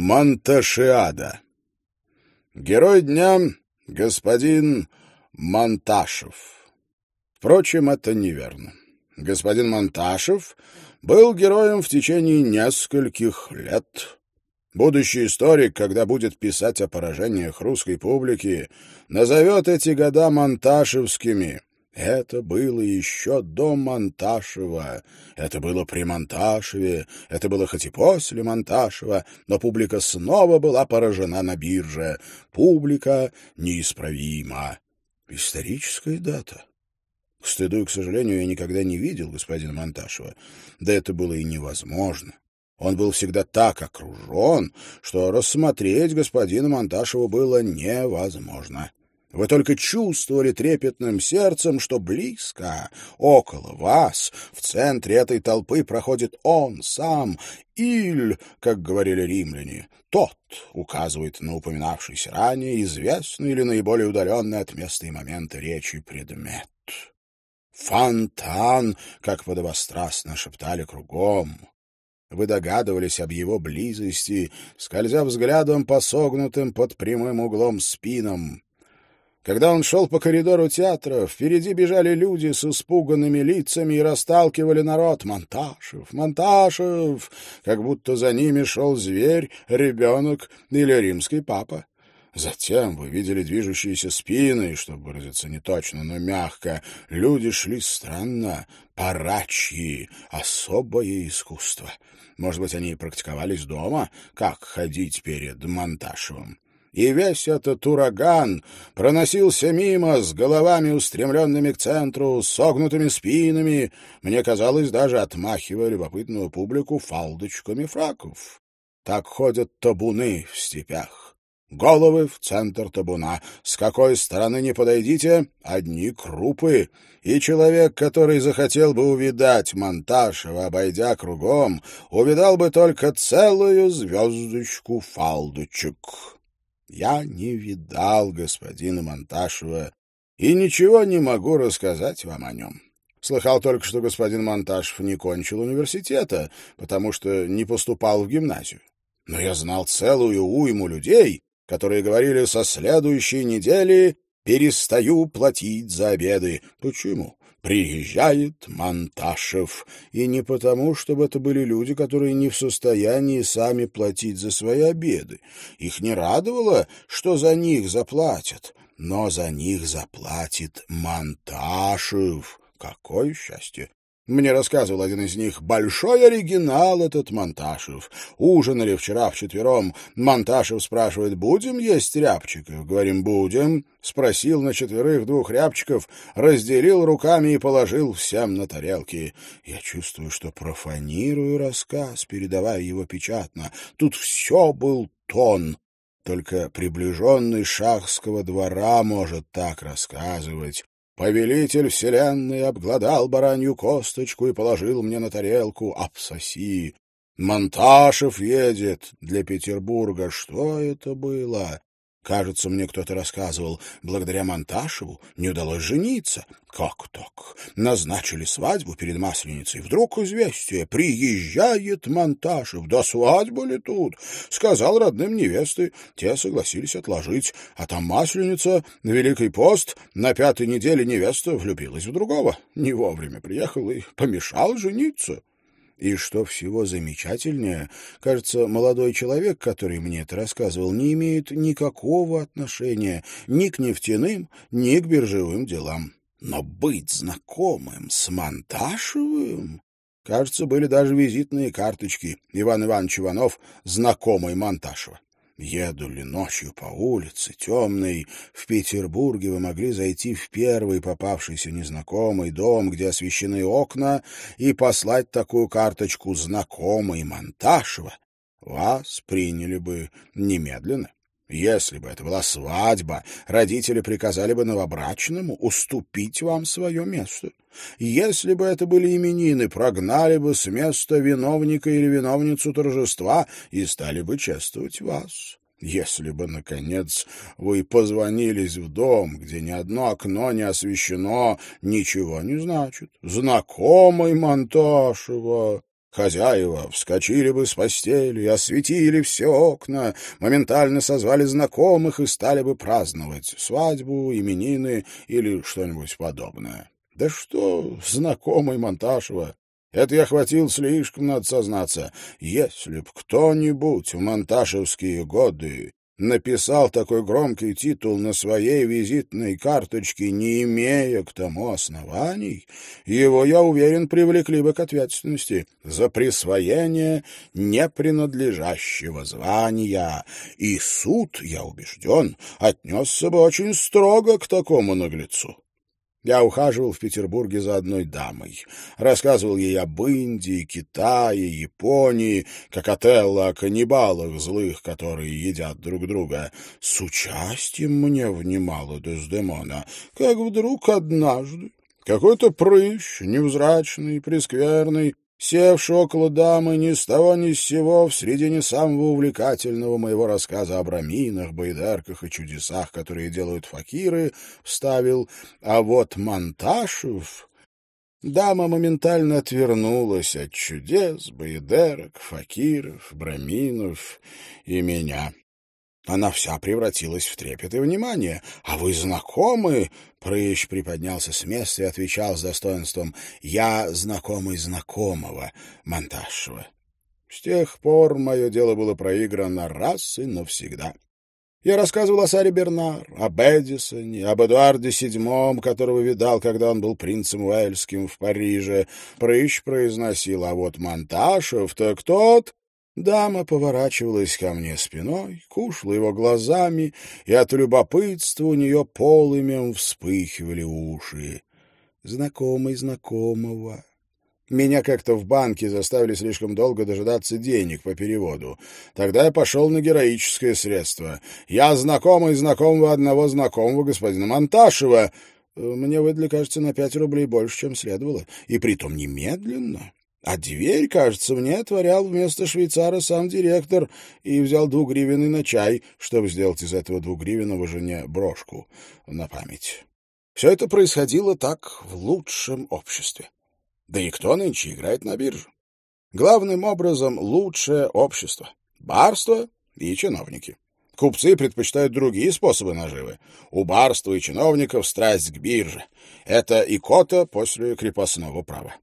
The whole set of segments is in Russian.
Монташиада. Герой дня — господин Монташев. Впрочем, это неверно. Господин Монташев был героем в течение нескольких лет. Будущий историк, когда будет писать о поражениях русской публики, назовет эти года монташевскими. Это было еще до Монташева, это было при Монташеве, это было хоть и после Монташева, но публика снова была поражена на бирже. Публика неисправима. Историческая дата. К стыду и к сожалению, я никогда не видел господина Монташева. Да это было и невозможно. Он был всегда так окружен, что рассмотреть господина Монташева было невозможно. Вы только чувствовали трепетным сердцем, что близко, около вас, в центре этой толпы проходит он сам, Иль, как говорили римляне. Тот указывает на упоминавшийся ранее известный или наиболее удаленный от места и момента речи предмет. Фонтан, как подобострастно шептали кругом. Вы догадывались об его близости, скользя взглядом по согнутым под прямым углом спинам. Когда он шел по коридору театра, впереди бежали люди с испуганными лицами и расталкивали народ. «Монташев! Монташев!» Как будто за ними шел зверь, ребенок или римский папа. Затем вы видели движущиеся спины, чтобы выразиться не точно, но мягко. Люди шли странно, парачьи, особое искусство. Может быть, они практиковались дома, как ходить перед Монташевым. И весь этот ураган проносился мимо с головами, устремленными к центру, согнутыми спинами, мне казалось, даже отмахивая любопытную публику фалдочками фраков. Так ходят табуны в степях. Головы в центр табуна. С какой стороны не подойдите, одни крупы. И человек, который захотел бы увидать Монташева, обойдя кругом, увидал бы только целую звездочку фалдочек. Я не видал господина Монташева и ничего не могу рассказать вам о нем. Слыхал только, что господин Монташев не кончил университета, потому что не поступал в гимназию. Но я знал целую уйму людей, которые говорили со следующей недели «перестаю платить за обеды». Почему? Приезжает Монташев. И не потому, чтобы это были люди, которые не в состоянии сами платить за свои обеды. Их не радовало, что за них заплатят. Но за них заплатит Монташев. Какое счастье! Мне рассказывал один из них. Большой оригинал этот Монташев. Ужинали вчера вчетвером. Монташев спрашивает, будем есть рябчиков? Говорим, будем. Спросил на четверых двух рябчиков, разделил руками и положил всем на тарелки. Я чувствую, что профанирую рассказ, передавая его печатно. Тут все был тон. Только приближенный шахского двора может так рассказывать. Повелитель вселенной обглодал баранью косточку и положил мне на тарелку «Обсоси». Монташев едет для Петербурга. Что это было? Кажется, мне кто-то рассказывал, благодаря Монташеву не удалось жениться. Как так? Назначили свадьбу перед Масленицей. Вдруг известие. Приезжает Монташев. Да свадьба ли тут? Сказал родным невесты. Те согласились отложить. А там Масленица, Великий пост. На пятой неделе невеста влюбилась в другого. Не вовремя приехал и помешал жениться. И что всего замечательнее, кажется, молодой человек, который мне это рассказывал, не имеет никакого отношения ни к нефтяным, ни к биржевым делам. Но быть знакомым с Монташевым... Кажется, были даже визитные карточки. Иван Иванович Иванов, знакомый Монташева. Еду ли ночью по улице, темной, в Петербурге вы могли зайти в первый попавшийся незнакомый дом, где освещены окна, и послать такую карточку «Знакомый Монташева». Вас приняли бы немедленно. Если бы это была свадьба, родители приказали бы новобрачному уступить вам свое место. Если бы это были именины, прогнали бы с места виновника или виновницу торжества и стали бы чествовать вас. Если бы, наконец, вы позвонились в дом, где ни одно окно не освещено, ничего не значит. Знакомый Монташева. Хозяева вскочили бы с постели, осветили все окна, моментально созвали знакомых и стали бы праздновать свадьбу, именины или что-нибудь подобное. Да что, знакомый Монташева, это я хватил слишком, надо сознаться. Если б кто-нибудь в монташевские годы написал такой громкий титул на своей визитной карточке, не имея к тому оснований, его, я уверен, привлекли бы к ответственности за присвоение непринадлежащего звания. И суд, я убежден, отнесся бы очень строго к такому наглецу. Я ухаживал в Петербурге за одной дамой. Рассказывал ей об Индии, Китае, Японии, как Отелло о каннибалах злых, которые едят друг друга. С участием мне внимала Дездемона, как вдруг однажды какой-то прыщ, невзрачный, прескверный, севший около дамы ни с того ни с сего в середине самого увлекательного моего рассказа о браминах, байдарках и чудесах, которые делают факиры, вставил, а вот Монташев... Дама моментально отвернулась от чудес, байдарок, факиров, браминов и меня. Она вся превратилась в трепет и внимание. «А вы знакомы?» Прыщ приподнялся с места и отвечал с достоинством. «Я знакомый знакомого Монташева». С тех пор мое дело было проиграно раз и навсегда. Я рассказывал о Саре Бернар, об Эдисоне, об Эдуарде VII, которого видал, когда он был принцем Уэльским в Париже. Прыщ произносил, а вот Монташев-то тот, Дама поворачивалась ко мне спиной, кушала его глазами, и от любопытства у нее полымем вспыхивали уши. Знакомый знакомого. Меня как-то в банке заставили слишком долго дожидаться денег по переводу. Тогда я пошел на героическое средство. Я знакомый знакомого одного знакомого господина Монташева. Мне выдали, кажется, на пять рублей больше, чем следовало. И притом немедленно. А дверь, кажется, мне отворял вместо швейцара сам директор и взял двугривенный на чай, чтобы сделать из этого двугривенного жене брошку на память. Все это происходило так в лучшем обществе. Да и кто нынче играет на бирже? Главным образом лучшее общество. Барство и чиновники. Купцы предпочитают другие способы наживы. У барства и чиновников страсть к бирже. Это икота после крепостного права.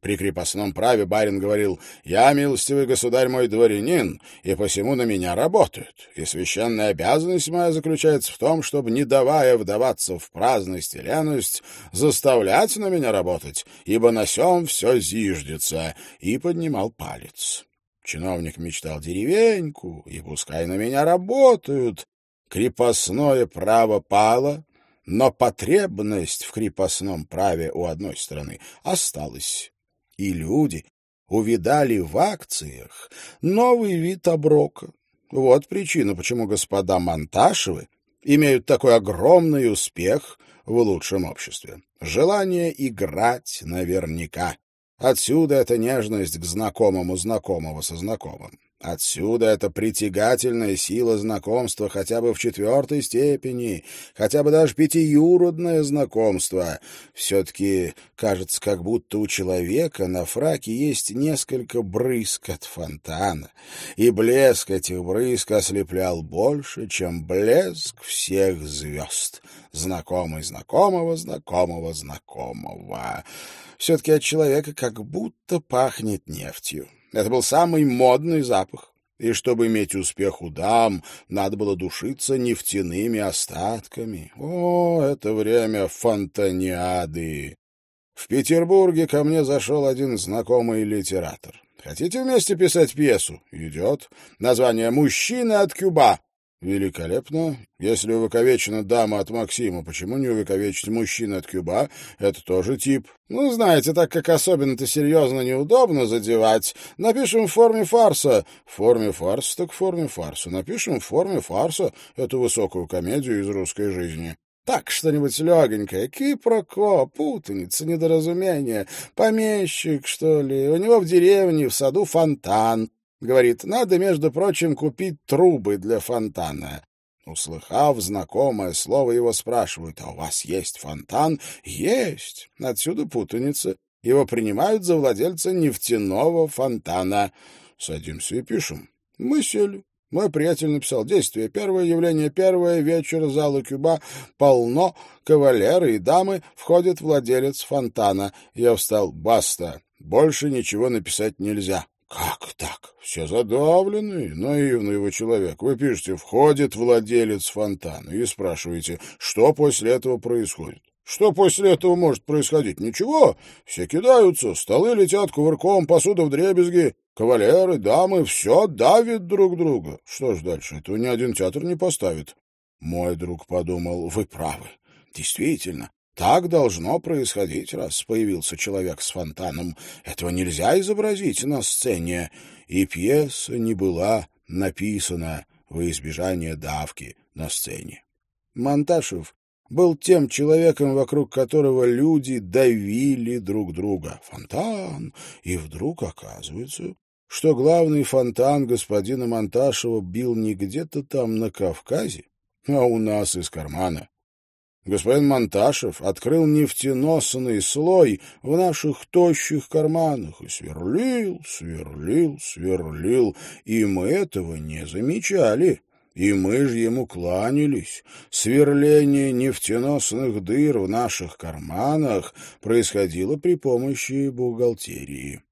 При крепостном праве барин говорил, «Я, милостивый государь мой дворянин, и посему на меня работают, и священная обязанность моя заключается в том, чтобы, не давая вдаваться в праздность и леность, заставлять на меня работать, ибо на сем все зиждется», и поднимал палец. Чиновник мечтал деревеньку, и пускай на меня работают. Крепостное право пало, но потребность в крепостном праве у одной стороны осталась и люди увидали в акциях новый вид оброка. Вот причина, почему господа Монташевы имеют такой огромный успех в лучшем обществе. Желание играть наверняка. Отсюда эта нежность к знакомому знакомого со знакомым. Отсюда эта притягательная сила знакомства хотя бы в четвертой степени, хотя бы даже пятиюродное знакомство. Все-таки кажется, как будто у человека на фраке есть несколько брызг от фонтана, и блеск этих брызг ослеплял больше, чем блеск всех звезд. Знакомый знакомого, знакомого знакомого. Все-таки от человека как будто пахнет нефтью. Это был самый модный запах. И чтобы иметь успех у дам, надо было душиться нефтяными остатками. О, это время фонтаниады! В Петербурге ко мне зашел один знакомый литератор. Хотите вместе писать пьесу? Идет. Название «Мужчина от Кюба». Великолепно. Если увековечена дама от Максима, почему не увековечить мужчину от Кюба? Это тоже тип. Ну, знаете, так как особенно-то серьезно неудобно задевать, напишем в форме фарса. В форме фарса так в форме фарса. Напишем в форме фарса эту высокую комедию из русской жизни. Так, что-нибудь легенькое. Кипроко, путаница, недоразумение. Помещик, что ли. У него в деревне в саду фонтан. Говорит, надо, между прочим, купить трубы для фонтана. Услыхав знакомое слово, его спрашивают, а у вас есть фонтан? Есть. Отсюда путаница. Его принимают за владельца нефтяного фонтана. Садимся и пишем. Мы сели. Мой приятель написал «Действие первое, явление первое, вечер, зала Кюба, полно, кавалеры и дамы, входит владелец фонтана». Я встал «Баста, больше ничего написать нельзя». «Как так? Все задавленный, наивный вы человек. Вы пишете «Входит владелец фонтана» и спрашиваете, что после этого происходит. Что после этого может происходить? Ничего. Все кидаются, столы летят кувырком, посуда в дребезги. Кавалеры, дамы, все давит друг друга. Что ж дальше? Этого ни один театр не поставит. Мой друг подумал, вы правы. Действительно, так должно происходить, раз появился человек с фонтаном. Этого нельзя изобразить на сцене. И пьеса не была написана во избежание давки на сцене. Монташев был тем человеком, вокруг которого люди давили друг друга. Фонтан! И вдруг оказывается, что главный фонтан господина Монташева бил не где-то там на Кавказе, а у нас из кармана. Господин Монташев открыл нефтеносный слой в наших тощих карманах и сверлил, сверлил, сверлил, и мы этого не замечали. И мы же ему кланялись. Сверление нефтеносных дыр в наших карманах происходило при помощи бухгалтерии.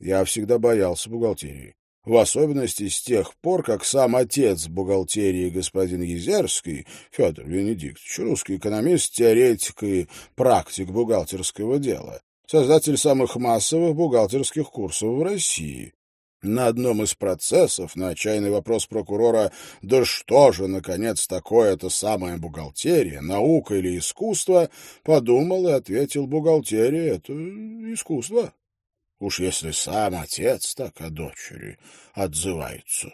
Я всегда боялся бухгалтерии. В особенности с тех пор, как сам отец бухгалтерии господин Езерский, Федор Венедиктович, русский экономист, теоретик и практик бухгалтерского дела, создатель самых массовых бухгалтерских курсов в России. На одном из процессов на отчаянный вопрос прокурора «Да что же, наконец, такое это самая бухгалтерия, наука или искусство?» подумал и ответил «Бухгалтерия — это искусство». Уж если сам отец так о дочери отзывается.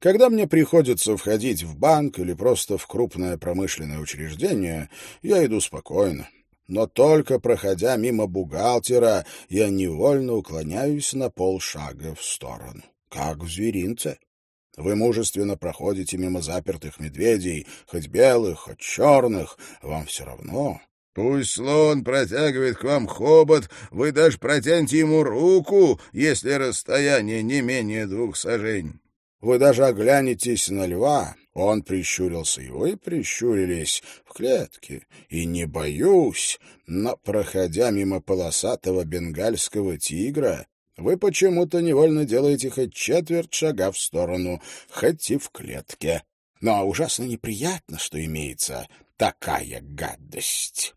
Когда мне приходится входить в банк или просто в крупное промышленное учреждение, я иду спокойно. Но только проходя мимо бухгалтера, я невольно уклоняюсь на полшага в сторону, как в зверинце. Вы мужественно проходите мимо запертых медведей, хоть белых, хоть черных, вам все равно, Пусть слон протягивает к вам хобот, вы даже протяньте ему руку, если расстояние не менее двух сажень. Вы даже оглянетесь на льва, он прищурился, и вы прищурились в клетке. И не боюсь, но, проходя мимо полосатого бенгальского тигра, вы почему-то невольно делаете хоть четверть шага в сторону, хоть и в клетке. Но ужасно неприятно, что имеется такая гадость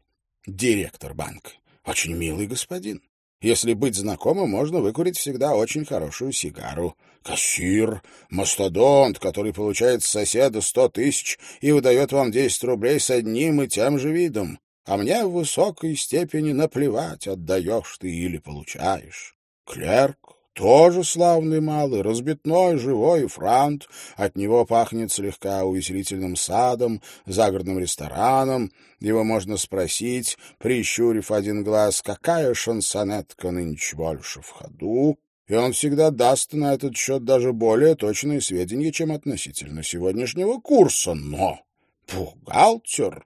директор банка. Очень милый господин. Если быть знакомым, можно выкурить всегда очень хорошую сигару. Кассир, мастодонт, который получает с соседа сто тысяч и выдает вам десять рублей с одним и тем же видом. А мне в высокой степени наплевать, отдаешь ты или получаешь. Клерк, тоже славный малый, разбитной, живой, франт. От него пахнет слегка увеселительным садом, загородным рестораном. Его можно спросить, прищурив один глаз, какая шансонетка нынче больше в ходу, и он всегда даст на этот счет даже более точные сведения, чем относительно сегодняшнего курса. Но бухгалтер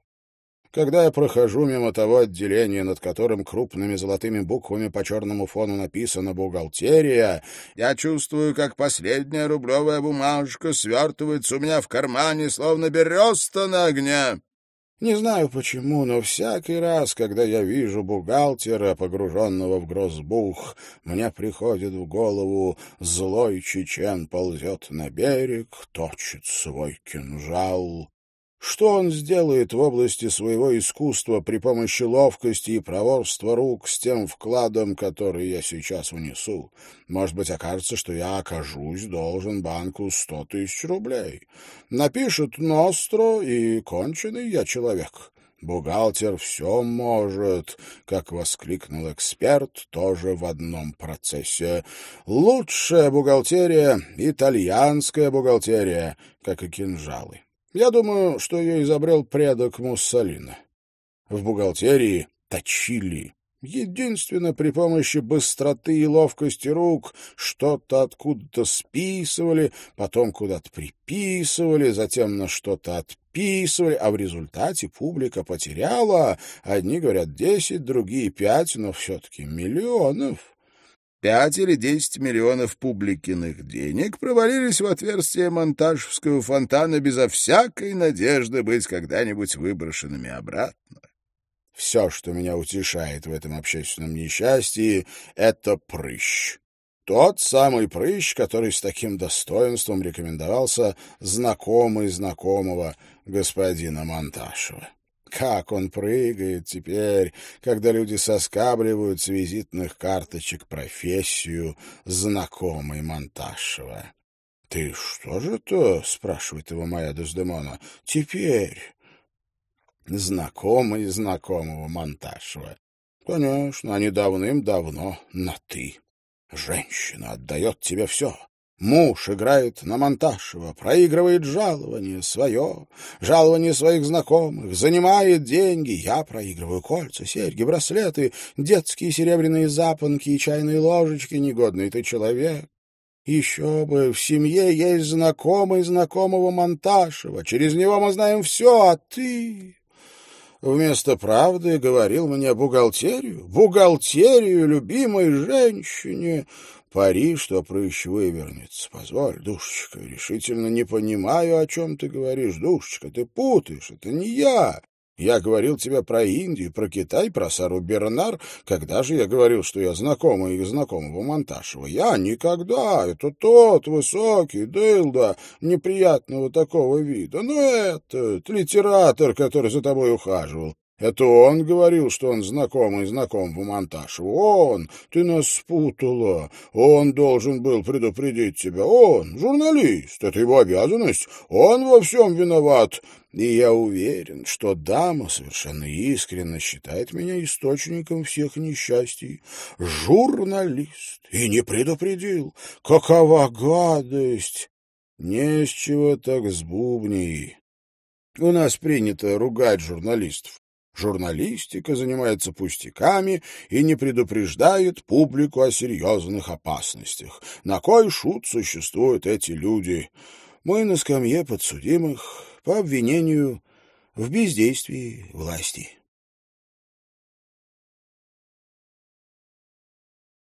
когда я прохожу мимо того отделения, над которым крупными золотыми буквами по черному фону написано «Бухгалтерия», я чувствую, как последняя рублевая бумажка свертывается у меня в кармане, словно береста на огне. Не знаю почему, но всякий раз, когда я вижу бухгалтера, погруженного в грозбух, мне приходит в голову злой чечен ползет на берег, точит свой кинжал. Что он сделает в области своего искусства при помощи ловкости и проворства рук с тем вкладом, который я сейчас унесу? Может быть, окажется, что я окажусь должен банку сто тысяч рублей. Напишет «Ностро» и конченый я человек. Бухгалтер все может, как воскликнул эксперт, тоже в одном процессе. Лучшая бухгалтерия — итальянская бухгалтерия, как и кинжалы. Я думаю, что ее изобрел предок Муссолина. В бухгалтерии точили Единственно при помощи быстроты и ловкости рук что-то откуда-то списывали, потом куда-то приписывали, затем на что-то отписывали, а в результате публика потеряла, одни говорят десять, другие пять, но все-таки миллионов. Пять или десять миллионов публикиных денег провалились в отверстие монтажского фонтана безо всякой надежды быть когда-нибудь выброшенными обратно. Все, что меня утешает в этом общественном несчастье, — это прыщ. Тот самый прыщ, который с таким достоинством рекомендовался знакомый знакомого господина Монташева. Как он прыгает теперь, когда люди соскабливают с визитных карточек профессию знакомый Монташева. — Ты что же то? — спрашивает его моя Дездемона. — Теперь. Знакомый знакомого Монташева. Конечно, они давным-давно на «ты». Женщина отдает тебе все. Муж играет на Монташева, проигрывает жалование свое, жалование своих знакомых, занимает деньги. Я проигрываю кольца, серьги, браслеты, детские серебряные запонки и чайные ложечки. Негодный ты человек. Еще бы, в семье есть знакомый знакомого Монташева. Через него мы знаем все, а ты... Вместо правды говорил мне бухгалтерию, бухгалтерию любимой женщине. Пари, что прыщ вывернется. Позволь, душечка, решительно не понимаю, о чем ты говоришь. Душечка, ты путаешь, это не я. Я говорил тебе про Индию, про Китай, про Сару Бернар. Когда же я говорил, что я знакомый их знакомого Монташева? Я никогда. Это тот высокий, дылда, неприятного такого вида. Но этот литератор, который за тобой ухаживал. Это он говорил, что он знакомый знакомому Монташеву. Он! Ты нас спутала. Он должен был предупредить тебя. Он, журналист, это его обязанность. Он во всем виноват. И я уверен, что дама совершенно искренне считает меня источником всех несчастий. Журналист. И не предупредил. Какова гадость! Не с чего так с бубней. У нас принято ругать журналистов. Журналистика занимается пустяками и не предупреждает публику о серьезных опасностях. На кой шут существуют эти люди? Мы на скамье подсудимых по обвинению в бездействии власти.